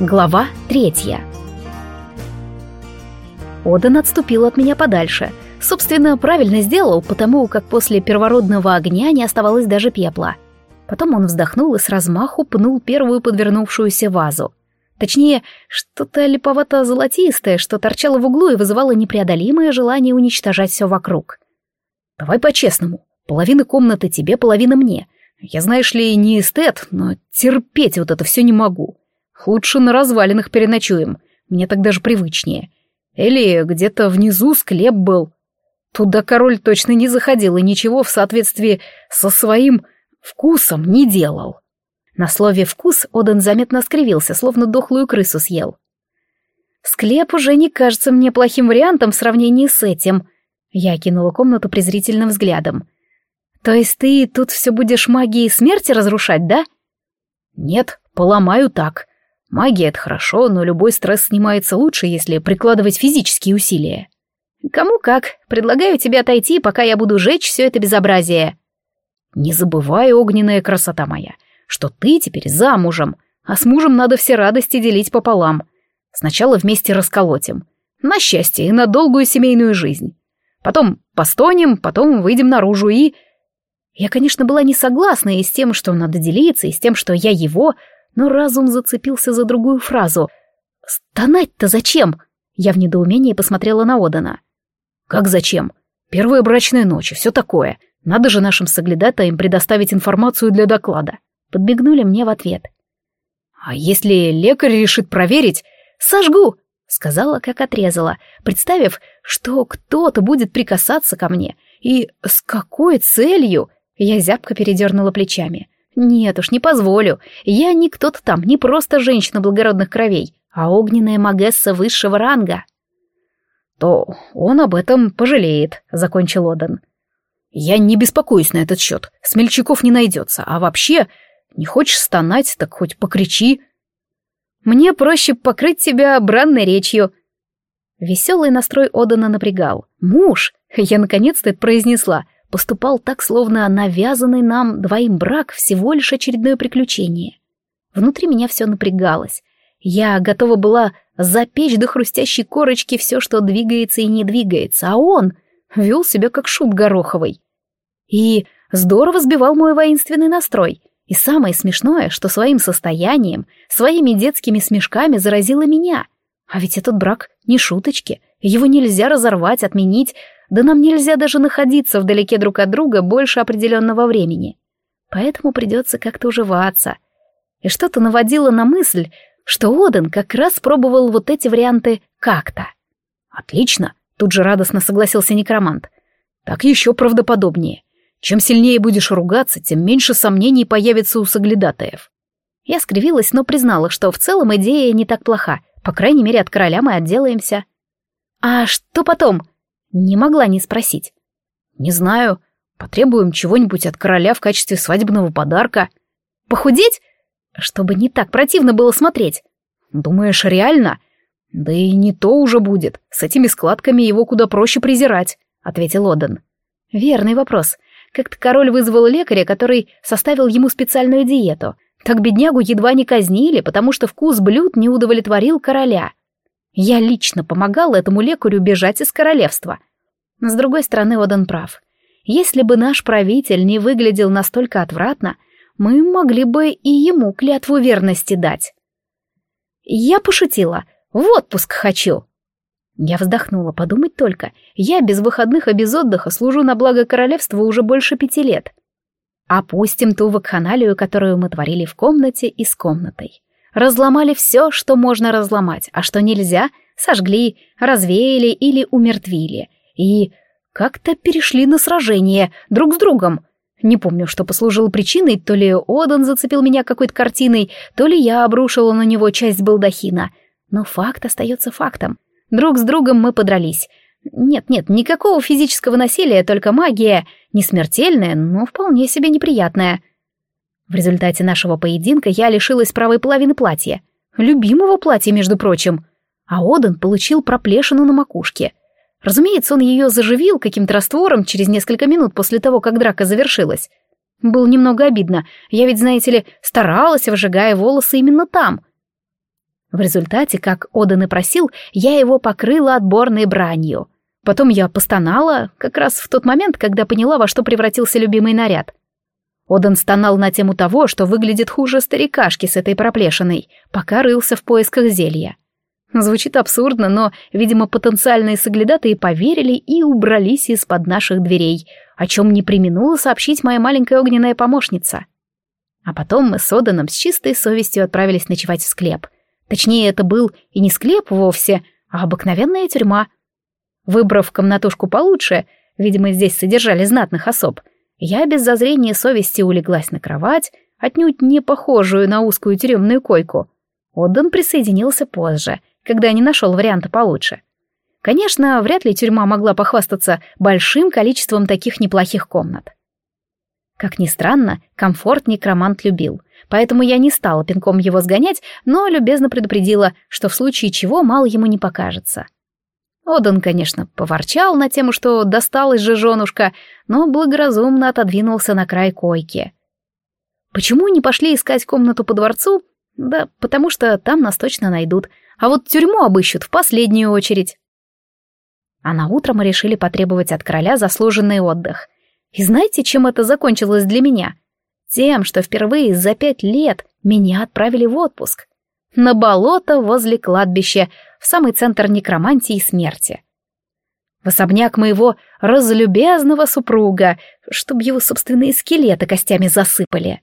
Глава третья. Одан отступил от меня подальше. Собственно, правильно сделал, потому как после первородного огня не оставалось даже пепла. Потом он вздохнул и с размаху пнул первую подвернувшуюся вазу. Точнее, что-то липовато-золотистое, что торчало в углу и вызывало непреодолимое желание уничтожать все вокруг. «Давай по-честному. Половина комнаты тебе, половина мне. Я, знаешь ли, не эстет, но терпеть вот это все не могу. Лучше на развалинах переночуем, мне так даже привычнее. Или где-то внизу склеп был. Туда король точно не заходил и ничего в соответствии со своим вкусом не делал. На слове «вкус» Оден заметно скривился, словно дохлую крысу съел. «Склеп уже не кажется мне плохим вариантом в сравнении с этим», я кинула комнату презрительным взглядом. «То есть ты тут все будешь магией смерти разрушать, да?» «Нет, поломаю так. Магия — это хорошо, но любой стресс снимается лучше, если прикладывать физические усилия. Кому как. Предлагаю тебе отойти, пока я буду жечь все это безобразие. Не забывай, огненная красота моя, что ты теперь замужем, а с мужем надо все радости делить пополам. Сначала вместе расколотим. На счастье и на долгую семейную жизнь. Потом постонем, потом выйдем наружу и... Я, конечно, была не согласна и с тем, что надо делиться, и с тем, что я его, но разум зацепился за другую фразу. «Стонать-то зачем?» Я в недоумении посмотрела на Одана. «Как зачем? Первая брачная ночь и все такое. Надо же нашим соглядатаям предоставить информацию для доклада». Подбегнули мне в ответ. «А если лекарь решит проверить, сожгу!» Сказала, как отрезала, представив, что кто-то будет прикасаться ко мне. И с какой целью? Я зябко передернула плечами. Нет уж, не позволю. Я не кто-то там, не просто женщина благородных кровей, а огненная магесса высшего ранга. То он об этом пожалеет, закончил Одан. Я не беспокоюсь на этот счет. Смельчаков не найдется. А вообще, не хочешь стонать, так хоть покричи. Мне проще покрыть тебя бранной речью. Веселый настрой Одана напрягал. Муж! Я наконец-то это произнесла поступал так, словно навязанный нам двоим брак всего лишь очередное приключение. Внутри меня все напрягалось. Я готова была запечь до хрустящей корочки все, что двигается и не двигается, а он вел себя как шут гороховый. И здорово сбивал мой воинственный настрой. И самое смешное, что своим состоянием, своими детскими смешками заразило меня. А ведь этот брак не шуточки, его нельзя разорвать, отменить, да нам нельзя даже находиться вдалеке друг от друга больше определенного времени. Поэтому придется как-то уживаться. И что-то наводило на мысль, что Оден как раз пробовал вот эти варианты как-то. «Отлично!» — тут же радостно согласился некромант. «Так еще правдоподобнее. Чем сильнее будешь ругаться, тем меньше сомнений появится у соглядатаев». Я скривилась, но признала, что в целом идея не так плоха. По крайней мере, от короля мы отделаемся. «А что потом?» Не могла не спросить. «Не знаю. Потребуем чего-нибудь от короля в качестве свадебного подарка». «Похудеть? Чтобы не так противно было смотреть». «Думаешь, реально?» «Да и не то уже будет. С этими складками его куда проще презирать», — ответил Оден. «Верный вопрос. Как-то король вызвал лекаря, который составил ему специальную диету. Так беднягу едва не казнили, потому что вкус блюд не удовлетворил короля. Я лично помогала этому лекарю бежать из королевства. С другой стороны, Одан прав. Если бы наш правитель не выглядел настолько отвратно, мы могли бы и ему клятву верности дать. Я пошутила. В отпуск хочу. Я вздохнула, подумать только. Я без выходных и без отдыха служу на благо королевства уже больше пяти лет. Опустим ту вакханалию, которую мы творили в комнате и с комнатой. Разломали все, что можно разломать, а что нельзя, сожгли, развеяли или умертвили. И как-то перешли на сражение друг с другом. Не помню, что послужило причиной, то ли Одан зацепил меня какой-то картиной, то ли я обрушила на него часть балдахина. Но факт остается фактом. Друг с другом мы подрались. Нет-нет, никакого физического насилия, только магия, не смертельная, но вполне себе неприятная. В результате нашего поединка я лишилась правой половины платья. Любимого платья, между прочим. А Оден получил проплешину на макушке. Разумеется, он ее заживил каким-то раствором через несколько минут после того, как драка завершилась. Было немного обидно. Я ведь, знаете ли, старалась, выжигая волосы именно там. В результате, как Оден и просил, я его покрыла отборной бранью. Потом я постонала, как раз в тот момент, когда поняла, во что превратился любимый наряд. Оден стонал на тему того, что выглядит хуже старикашки с этой проплешиной, пока рылся в поисках зелья. Звучит абсурдно, но, видимо, потенциальные соглядатые поверили и убрались из-под наших дверей, о чем не применула сообщить моя маленькая огненная помощница. А потом мы с Оданом с чистой совестью отправились ночевать в склеп. Точнее, это был и не склеп вовсе, а обыкновенная тюрьма. Выбрав комнатушку получше, видимо, здесь содержали знатных особ, я без зазрения совести улеглась на кровать, отнюдь не похожую на узкую тюремную койку. Отдан присоединился позже, когда не нашел варианта получше. Конечно, вряд ли тюрьма могла похвастаться большим количеством таких неплохих комнат. Как ни странно, комфорт некромант любил, поэтому я не стала пинком его сгонять, но любезно предупредила, что в случае чего мало ему не покажется. Одан, конечно, поворчал на тему, что досталась же женушка, но благоразумно отодвинулся на край койки. Почему не пошли искать комнату по дворцу? Да потому что там нас точно найдут, а вот тюрьму обыщут в последнюю очередь. А на утро мы решили потребовать от короля заслуженный отдых. И знаете, чем это закончилось для меня? Тем, что впервые за пять лет меня отправили в отпуск. На болото возле кладбища, в самый центр некромантии и смерти. В особняк моего разлюбезного супруга, чтобы его собственные скелеты костями засыпали.